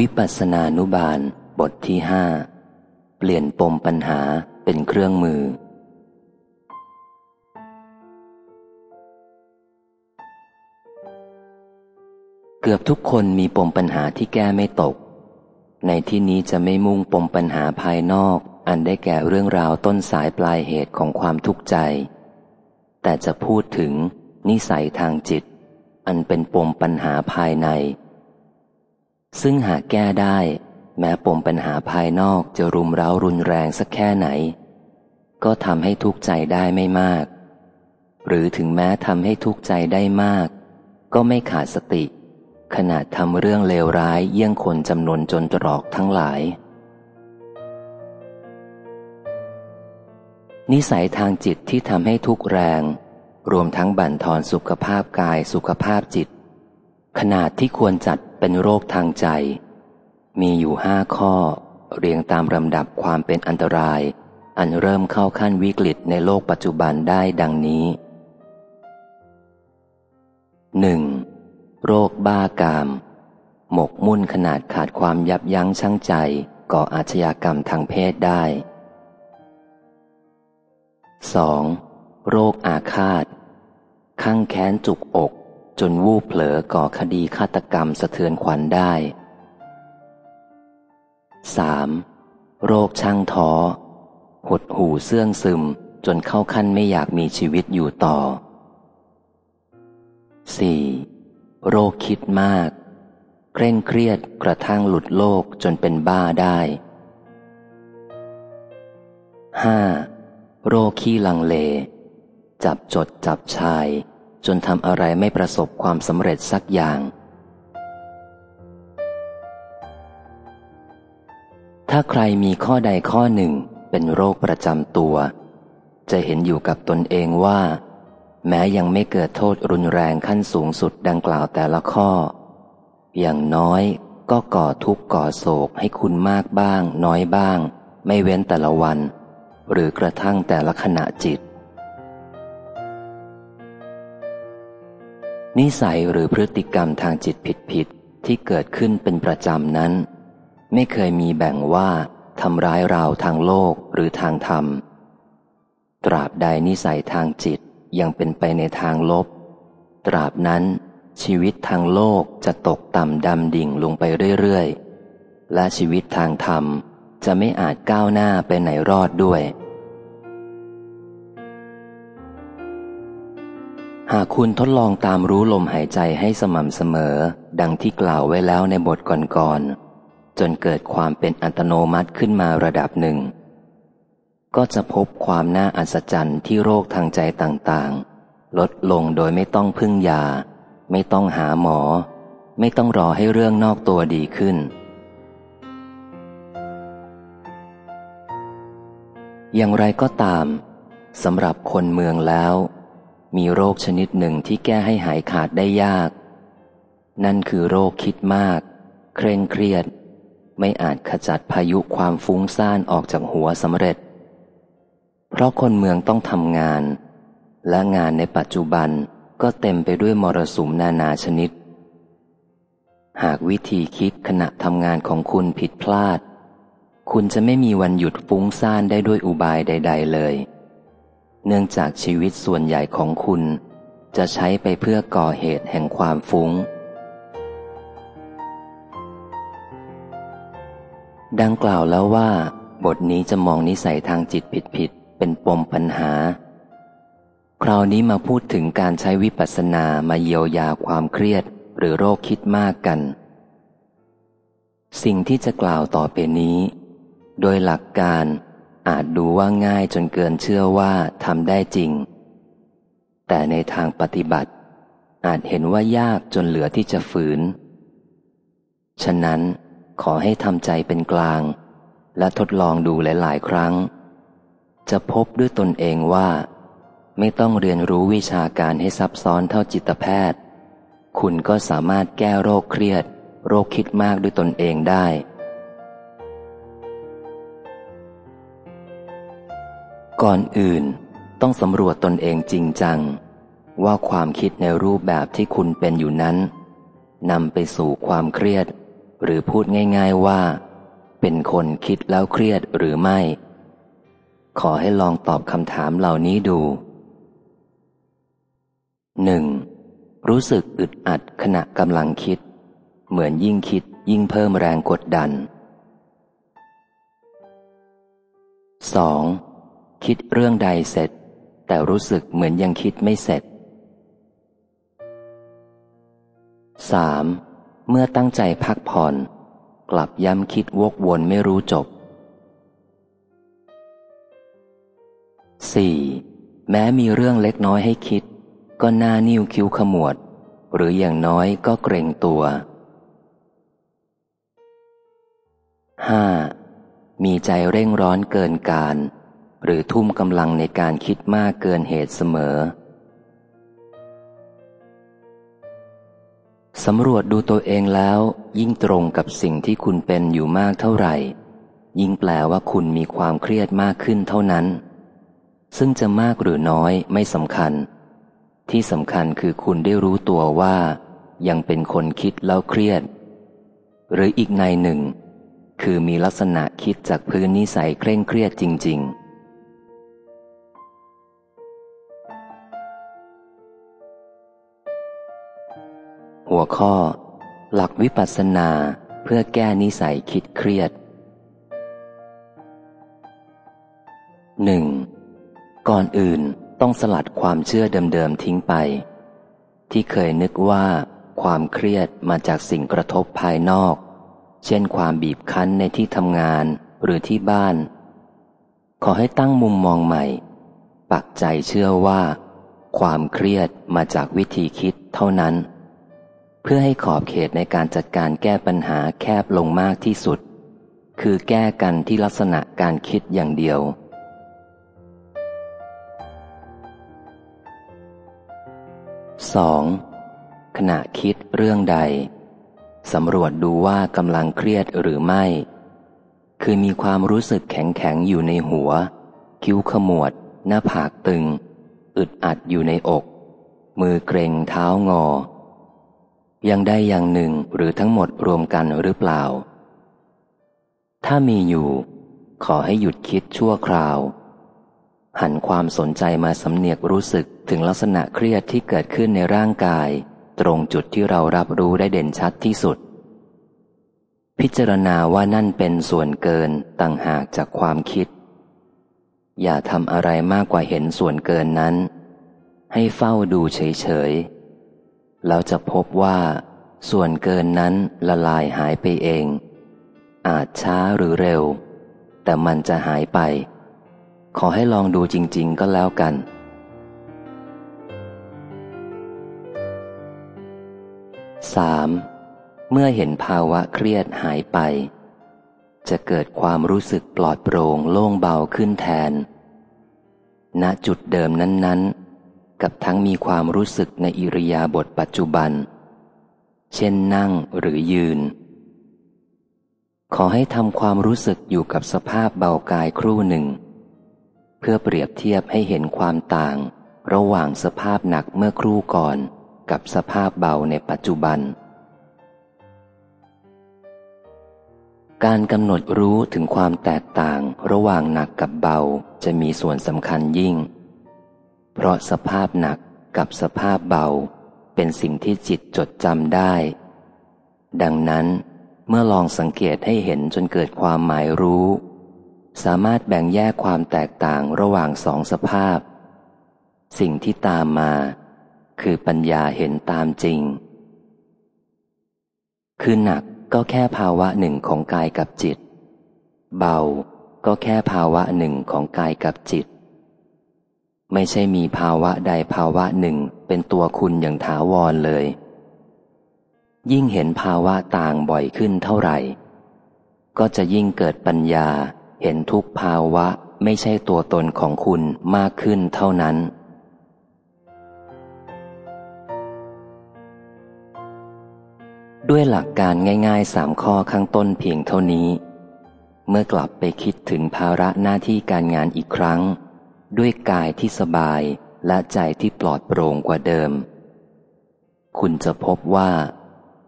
วิปัสสนานุบาล บทที่ห้าเปลี่ยนปมปัญหาเป็นเครื่องมือ เกือบทุกคนมีปมปัญหาที่แก้ไม่ตก ในที่นี้จะไม่มุ่งปมปัญหาภายนอก อันได้แก่เรื่องราวต้นสายปลายเหตุของความทุกข์ใจ แต่จะพูดถึงนิสัยทางจิต อันเป็นปมปัญหาภายใน ซึ่งหากแก้ได้ แม้ปมปัญหาภายนอกจะรุมเร้ารุนแรงสักแค่ไหน ก็ทำให้ทุกข์ใจได้ไม่มาก หรือถึงแม้ทำให้ทุกข์ใจได้มาก ก็ไม่ขาดสติ ขนาดทำเรื่องเลวร้ายเยี่ยงคนจำนวนจนตรอกทั้งหลาย นิสัยทางจิตที่ทำให้ทุกข์แรง รวมทั้งบั่นทอนสุขภาพกายสุขภาพจิต ขนาดที่ควรจัด เป็นโรคทางใจ มีอยู่ห้าข้อ เรียงตามลำดับความเป็นอันตราย อันเริ่มเข้าขั้นวิกฤตในโลกปัจจุบันได้ดังนี้ 1. โรคบ้ากาม หมกมุ่นขนาดขาดความยับยั้งชั่งใจ ก่ออาชญากรรมทางเพศได้ 2. โรคอาฆาต ข้างแค้นจุกอก จนวูบเผลอก่อคดีฆาตกรรมสะเทือนขวัญได้ 3. โรคช่างท้อ หดหูเสื่องซึมจนเข้าขั้นไม่อยากมีชีวิตอยู่ต่อ 4. โรคคิดมาก เคร่งเครียดกระทั่งหลุดโลกจนเป็นบ้าได้ 5. โรคขี้ลังเล จับจดจับชาย จนทำอะไรไม่ประสบความสำเร็จสักอย่าง ถ้าใครมีข้อใดข้อหนึ่งเป็นโรคประจำตัว จะเห็นอยู่กับตนเองว่า แม้ยังไม่เกิดโทษรุนแรงขั้นสูงสุดดังกล่าวแต่ละข้อ อย่างน้อยก็ก่อทุกข์ก่อโศกให้คุณมากบ้าง น้อยบ้าง ไม่เว้นแต่ละวัน หรือกระทั่งแต่ละขณะจิต นิสัยหรือพฤติกรรมทางจิตผิดๆที่เกิดขึ้นเป็นประจำนั้น ไม่เคยมีแบ่งว่าทำร้ายเราทางโลกหรือทางธรรม ตราบใดนิสัยทางจิตยังเป็นไปในทางลบ ตราบนั้น ชีวิตทางโลกจะตกต่ำดำดิ่งลงไปเรื่อยๆ และชีวิตทางธรรมจะไม่อาจก้าวหน้าไปไหนรอดด้วยากคุณทดลองตามรู้ลมหายใจให้สม่ำเสมอ ดังที่กล่าวไว้แล้วในบทก่อนๆจนเกิดความเป็นอัตโนมัติขึ้นมาระดับหนึ่ง ก็จะพบความน่าอัศจรรย์ที่โรคทางใจต่างๆ ลดลงโดยไม่ต้องพึ่งยา ไม่ต้องหาหมอ ไม่ต้องรอให้เรื่องนอกตัวดีขึ้น อย่างไรก็ตามสำหรับคนเมืองแล้ว มีโรคชนิดหนึ่งที่แก้ให้หายขาดได้ยาก นั่นคือโรคคิดมาก เคร่งเครียด ไม่อาจขจัดพายุความฟุ้งซ่านออกจากหัวสำเร็จ เพราะคนเมืองต้องทำงาน และงานในปัจจุบันก็เต็มไปด้วยมรสุมนานาชนิด หากวิธีคิดขณะทำงานของคุณผิดพลาด คุณจะไม่มีวันหยุดฟุ้งซ่านได้ด้วยอุบายใด ๆ เลย เนื่องจากชีวิตส่วนใหญ่ของคุณ จะใช้ไปเพื่อก่อเหตุแห่งความฟุง้ง ดังกล่าวแล้วว่า บทนี้จะมองนิสัยทางจิตผิดๆเป็นปมปัญหา คราวนี้มาพูดถึงการใช้วิปัสสนามาเยียวยาความเครียดหรือโรคคิดมากกัน สิ่งที่จะกล่าวต่อไปนี้ โดยหลักการ อาจดูว่าง่ายจนเกินเชื่อว่าทำได้จริง แต่ในทางปฏิบัติ อาจเห็นว่ายากจนเหลือที่จะฝืน ฉะนั้นขอให้ทำใจเป็นกลาง และทดลองดูหลาย ๆ ครั้ง จะพบด้วยตนเองว่า ไม่ต้องเรียนรู้วิชาการให้ซับซ้อนเท่าจิตแพทย์ คุณก็สามารถแก้โรคเครียด โรคคิดมากด้วยตนเองได้ ก่อนอื่นต้องสำรวจตนเองจริงจัง ว่าความคิดในรูปแบบที่คุณเป็นอยู่นั้นนำไปสู่ความเครียด หรือพูดง่าย ๆว่า เป็นคนคิดแล้วเครียดหรือไม่ ขอให้ลองตอบคำถามเหล่านี้ดู 1. รู้สึกอึดอัดขณะกำลังคิด เหมือนยิ่งคิดยิ่งเพิ่มแรงกดดัน 2. คิดเรื่องใดเสร็จ แต่รู้สึกเหมือนยังคิดไม่เสร็จ 3. เมื่อตั้งใจพักผ่อน กลับย้ำคิดวกวนไม่รู้จบ 4. แม้มีเรื่องเล็กน้อยให้คิด ก็หน้านิ้วคิ้วขมวด หรืออย่างน้อยก็เกรงตัว 5. มีใจเร่งร้อนเกินการ หรือทุ่มกำลังในการคิดมากเกินเหตุเสมอสำรวจดูตัวเองแล้ว ยิ่งตรงกับสิ่งที่คุณเป็นอยู่มากเท่าไหร่ ยิ่งแปลว่าคุณมีความเครียดมากขึ้นเท่านั้น ซึ่งจะมากหรือน้อยไม่สำคัญ ที่สำคัญคือคุณได้รู้ตัวว่า ยังเป็นคนคิดแล้วเครียด หรืออีกในหนึ่ง คือมีลักษณะคิดจากพื้นนิสัยเคร่งเครียดจริง ๆ หัวข้อ หลักวิปัสสนาเพื่อแก้นิสัยคิดเครียด 1. ก่อนอื่นต้องสลัดความเชื่อเดิมๆทิ้งไป ที่เคยนึกว่าความเครียดมาจากสิ่งกระทบภายนอก เช่นความบีบคั้นในที่ทำงานหรือที่บ้าน ขอให้ตั้งมุมมองใหม่ ปักใจเชื่อว่า ความเครียดมาจากวิธีคิดเท่านั้น เพื่อให้ขอบเขตในการจัดการแก้ปัญหาแคบลงมากที่สุด คือแก้กันที่ลักษณะการคิดอย่างเดียว 2. ขณะคิดเรื่องใดสำรวจดูว่ากำลังเครียดหรือไม่ คือมีความรู้สึกแข็งแข็งอยู่ในหัว คิ้วขมวด หน้าผากตึง อึดอัดอยู่ในอก มือเกรงเท้างอ ยังได้อย่างหนึ่งหรือทั้งหมดรวมกันหรือเปล่า ถ้ามีอยู่ ขอให้หยุดคิดชั่วคราว หันความสนใจมาสำเนียกรู้สึกถึงลักษณะเครียดที่เกิดขึ้นในร่างกาย ตรงจุดที่เรารับรู้ได้เด่นชัดที่สุด พิจารณาว่านั่นเป็นส่วนเกินต่างหากจากความคิด อย่าทำอะไรมากกว่าเห็นส่วนเกินนั้น ให้เฝ้าดูเฉยๆ แล้วจะพบว่า ส่วนเกินนั้นละลายหายไปเอง อาจช้าหรือเร็ว แต่มันจะหายไป ขอให้ลองดูจริง ๆ ก็แล้วกัน 3. เมื่อเห็นภาวะเครียดหายไป จะเกิดความรู้สึกปลอดโปร่งโล่งเบาขึ้นแทน ณจุดเดิมนั้น ๆ กับทั้งมีความรู้สึกในอิริยาบถปัจจุบัน เช่นนั่งหรือยืน ขอให้ทำความรู้สึกอยู่กับสภาพเบากายครู่หนึ่ง เพื่อเปรียบเทียบให้เห็นความต่าง ระหว่างสภาพหนักเมื่อครู่ก่อนกับสภาพเบาในปัจจุบัน การกำหนดรู้ถึงความแตกต่างระหว่างหนักกับเบาจะมีส่วนสำคัญยิ่ง เพราะสภาพหนักกับสภาพเบา เป็นสิ่งที่จิตจดจำได้ ดังนั้นเมื่อลองสังเกตให้เห็นจนเกิดความหมายรู้ สามารถแบ่งแยกความแตกต่างระหว่างสองสภาพ สิ่งที่ตามมา คือปัญญาเห็นตามจริง คือหนักก็แค่ภาวะหนึ่งของกายกับจิต เบาก็แค่ภาวะหนึ่งของกายกับจิต ไม่ใช่มีภาวะใดภาวะหนึ่งเป็นตัวคุณอย่างถาวรเลย ยิ่งเห็นภาวะต่างบ่อยขึ้นเท่าไหร่ ก็จะยิ่งเกิดปัญญาเห็นทุกภาวะไม่ใช่ตัวตนของคุณมากขึ้นเท่านั้น ด้วยหลักการง่ายๆสามข้อข้างต้นเพียงเท่านี้ เมื่อกลับไปคิดถึงภาระหน้าที่การงานอีกครั้ง ด้วยกายที่สบายและใจที่ปลอดโปร่งกว่าเดิม คุณจะพบว่า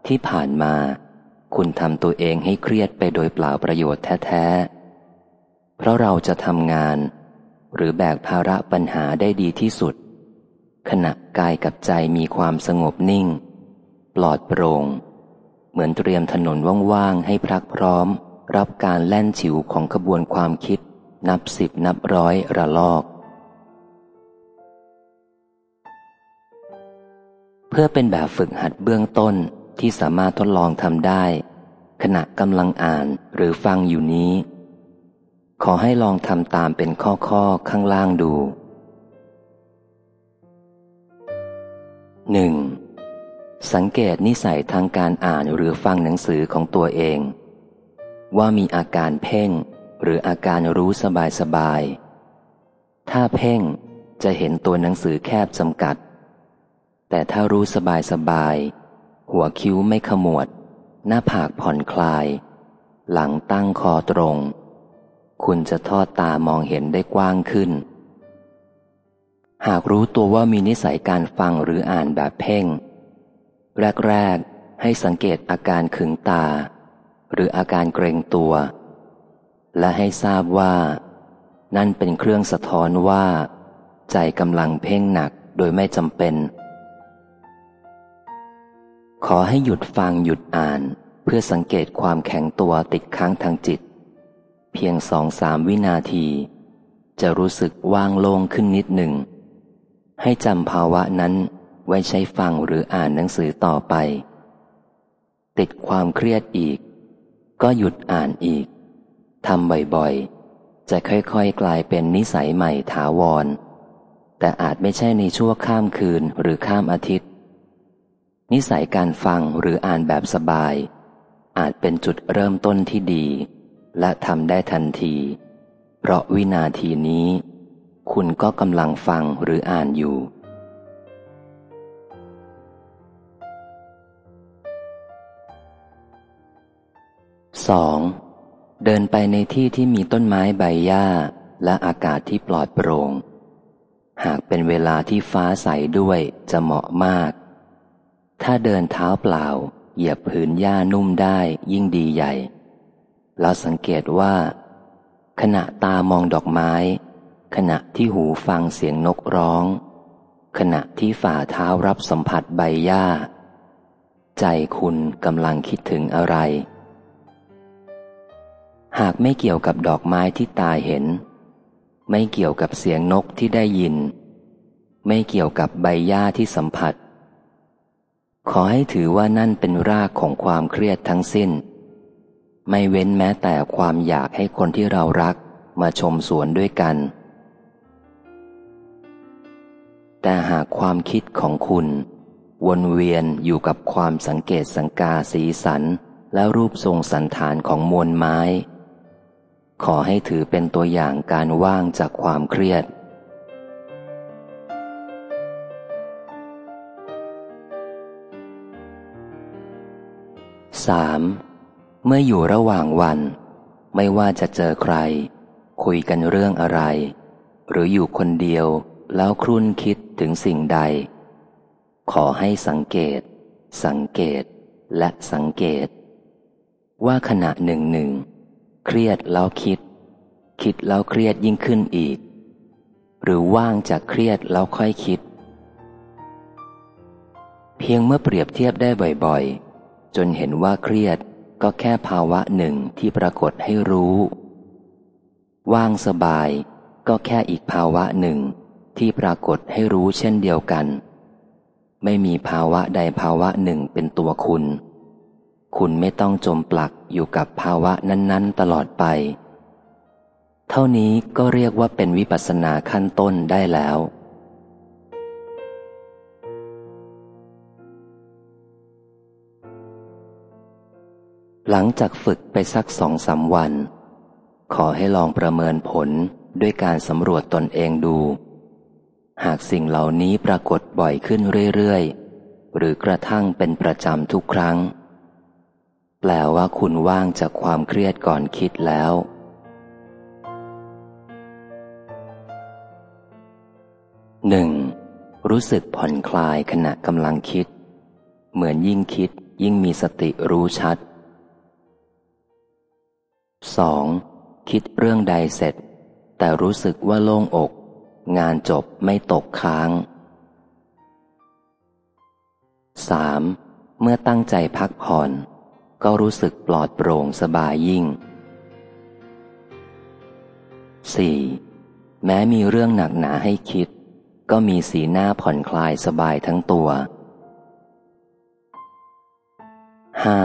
ที่ผ่านมา คุณทำตัวเองให้เครียดไปโดยเปล่าประโยชน์แท้ๆ เพราะเราจะทำงาน หรือแบกภาระปัญหาได้ดีที่สุด ขณะกายกับใจมีความสงบนิ่ง ปลอดโปร่ง เหมือนเตรียมถนนว่างๆให้พรักพร้อม รับการแล่นฉิวของขบวนความคิด นับสิบนับร้อยระลอก เพื่อเป็นแบบฝึกหัดเบื้องต้นที่สามารถทดลองทำได้ ขณะกำลังอ่านหรือฟังอยู่นี้ ขอให้ลองทำตามเป็นข้อข้อข้างล่างดู 1. สังเกตนิสัยทางการอ่านหรือฟังหนังสือของตัวเอง ว่ามีอาการเพ่ง หรืออาการรู้สบายสบาย ถ้าเพ่งจะเห็นตัวหนังสือแคบจำกัด แต่ถ้ารู้สบายสบาย หัวคิ้วไม่ขมวด หน้าผากผ่อนคลาย หลังตั้งคอตรง คุณจะทอดตามองเห็นได้กว้างขึ้น หากรู้ตัวว่ามีนิสัยการฟังหรืออ่านแบบเพ่ง แรก ๆ ให้สังเกตอาการขึงตา หรืออาการเกรงตัว และให้ทราบว่า นั่นเป็นเครื่องสะท้อนว่า ใจกำลังเพ่งหนักโดยไม่จำเป็น ขอให้หยุดฟังหยุดอ่าน เพื่อสังเกตความแข็งตัวติดค้างทางจิต เพียงสองสามวินาที จะรู้สึกว่างโล่งขึ้นนิดหนึ่ง ให้จำภาวะนั้นไว้ใช้ฟังหรืออ่านหนังสือต่อไป ติดความเครียดอีก ก็หยุดอ่านอีก ทำบ่อยๆ จะค่อยๆ กลายเป็นนิสัยใหม่ถาวร แต่อาจไม่ใช่ในชั่วข้ามคืนหรือข้ามอาทิตย์ นิสัยการฟังหรืออ่านแบบสบาย อาจเป็นจุดเริ่มต้นที่ดี และทำได้ทันที เพราะวินาทีนี้ คุณก็กำลังฟังหรืออ่านอยู่ 2. เดินไปในที่ที่มีต้นไม้ใบหญ้าและอากาศที่ปลอดโปรง่ง หากเป็นเวลาที่ฟ้าใสด้วยจะเหมาะมาก ถ้าเดินเท้าเปล่า เหยียบผืนหญ้านุ่มได้ยิ่งดีใหญ่เราสังเกตว่า ขณะตามองดอกไม้ ขณะที่หูฟังเสียงนกร้อง ขณะที่ฝ่าเท้ารับสัมผัสใบหญ้า ใจคุณกำลังคิดถึงอะไร หากไม่เกี่ยวกับดอกไม้ที่ตาเห็น ไม่เกี่ยวกับเสียงนกที่ได้ยิน ไม่เกี่ยวกับใบหญ้าที่สัมผัส ขอให้ถือว่านั่นเป็นรากของความเครียดทั้งสิ้น ไม่เว้นแม้แต่ความอยากให้คนที่เรารักมาชมสวนด้วยกัน แต่หากความคิดของคุณ วนเวียนอยู่กับความสังเกตสังกาสีสันและรูปทรงสันฐานของมวลไม้ ขอให้ถือเป็นตัวอย่างการว่างจากความเครียด 3. เมื่ออยู่ระหว่างวัน ไม่ว่าจะเจอใคร คุยกันเรื่องอะไร หรืออยู่คนเดียวแล้วครุ่นคิดถึงสิ่งใด ขอให้สังเกต สังเกตและสังเกต ว่าขณะหนึ่งหนึ่ง เครียดแล้วคิด คิดแล้วเครียดยิ่งขึ้นอีก หรือว่างจากเครียดแล้วค่อยคิด เพียงเมื่อเปรียบเทียบได้บ่อยๆ จนเห็นว่าเครียดก็แค่ภาวะหนึ่งที่ปรากฏให้รู้ ว่างสบายก็แค่อีกภาวะหนึ่งที่ปรากฏให้รู้เช่นเดียวกัน ไม่มีภาวะใดภาวะหนึ่งเป็นตัวคุณ คุณไม่ต้องจมปลักอยู่กับภาวะนั้น ๆ ตลอดไป เท่านี้ก็เรียกว่าเป็นวิปัสสนาขั้นต้นได้แล้ว หลังจากฝึกไปสักสองสาวัน ขอให้ลองประเมินผลด้วยการสำรวจตนเองดู หากสิ่งเหล่านี้ปรากฏบ่อยขึ้นเรื่อย ๆ หรือกระทั่งเป็นประจำทุกครั้ง แปลว่าคุณว่างจากความเครียดก่อนคิดแล้วหนึ่งรู้สึกผ่อนคลายขณะกำลังคิด เหมือนยิ่งคิดยิ่งมีสติรู้ชัด 2. คิดเรื่องใดเสร็จ แต่รู้สึกว่าโล่งอก งานจบไม่ตกค้าง 3. เมื่อตั้งใจพักผ่อน ก็รู้สึกปลอดโปร่งสบายยิ่ง 4. แม้มีเรื่องหนักหนาให้คิด ก็มีสีหน้าผ่อนคลายสบายทั้งตัว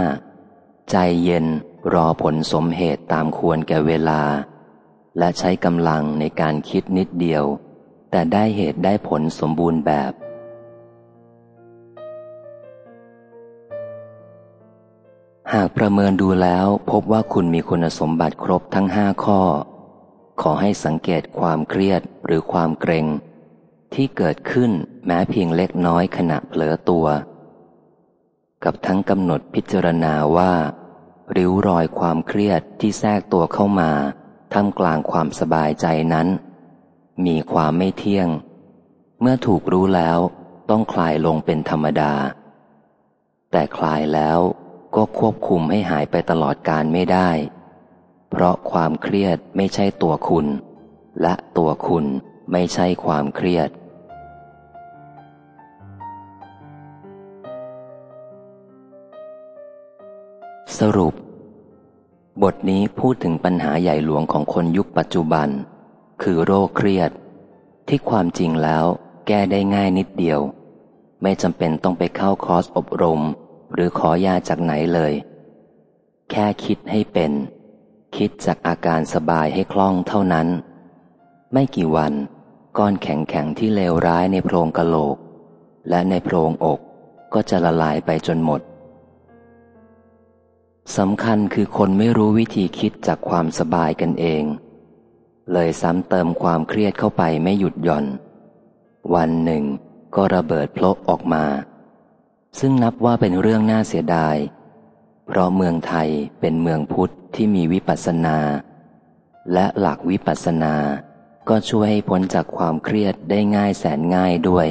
5. ใจเย็นรอผลสมเหตุตามควรแก่เวลา และใช้กำลังในการคิดนิดเดียว แต่ได้เหตุได้ผลสมบูรณ์แบบ หากประเมินดูแล้วพบว่าคุณมีคุณสมบัติครบทั้งห้าข้อ ขอให้สังเกตความเครียดหรือความเกรงที่เกิดขึ้นแม้เพียงเล็กน้อยขณะเผลอตัว กับทั้งกำหนดพิจารณาว่า ริ้วรอยความเครียดที่แทรกตัวเข้ามาท่ามกลางความสบายใจนั้น มีความไม่เที่ยง เมื่อถูกรู้แล้วต้องคลายลงเป็นธรรมดา แต่คลายแล้ว ก็ควบคุมให้หายไปตลอดการไม่ได้ เพราะความเครียดไม่ใช่ตัวคุณ และตัวคุณไม่ใช่ความเครียด สรุป บทนี้พูดถึงปัญหาใหญ่หลวงของคนยุคปัจจุบัน คือโรคเครียด ที่ความจริงแล้วแก้ได้ง่ายนิดเดียว ไม่จำเป็นต้องไปเข้าคอร์สอบรม หรือขอยาจากไหนเลย แค่คิดให้เป็น คิดจากอาการสบายให้คล่องเท่านั้น ไม่กี่วันก้อนแข็งๆที่เลวร้ายในโพรงกะโหลก และในโพรงอกก็จะละลายไปจนหมดสำคัญคือคนไม่รู้วิธีคิดจากความสบายกันเอง เลยซ้ำเติมความเครียดเข้าไปไม่หยุดหย่อน วันหนึ่งก็ระเบิดพลกออกมา ซึ่งนับว่าเป็นเรื่องน่าเสียดาย เพราะเมืองไทยเป็นเมืองพุทธที่มีวิปัสสนา และหลักวิปัสสนา ก็ช่วยให้พ้นจากความเครียดได้ง่ายแสนง่ายด้วย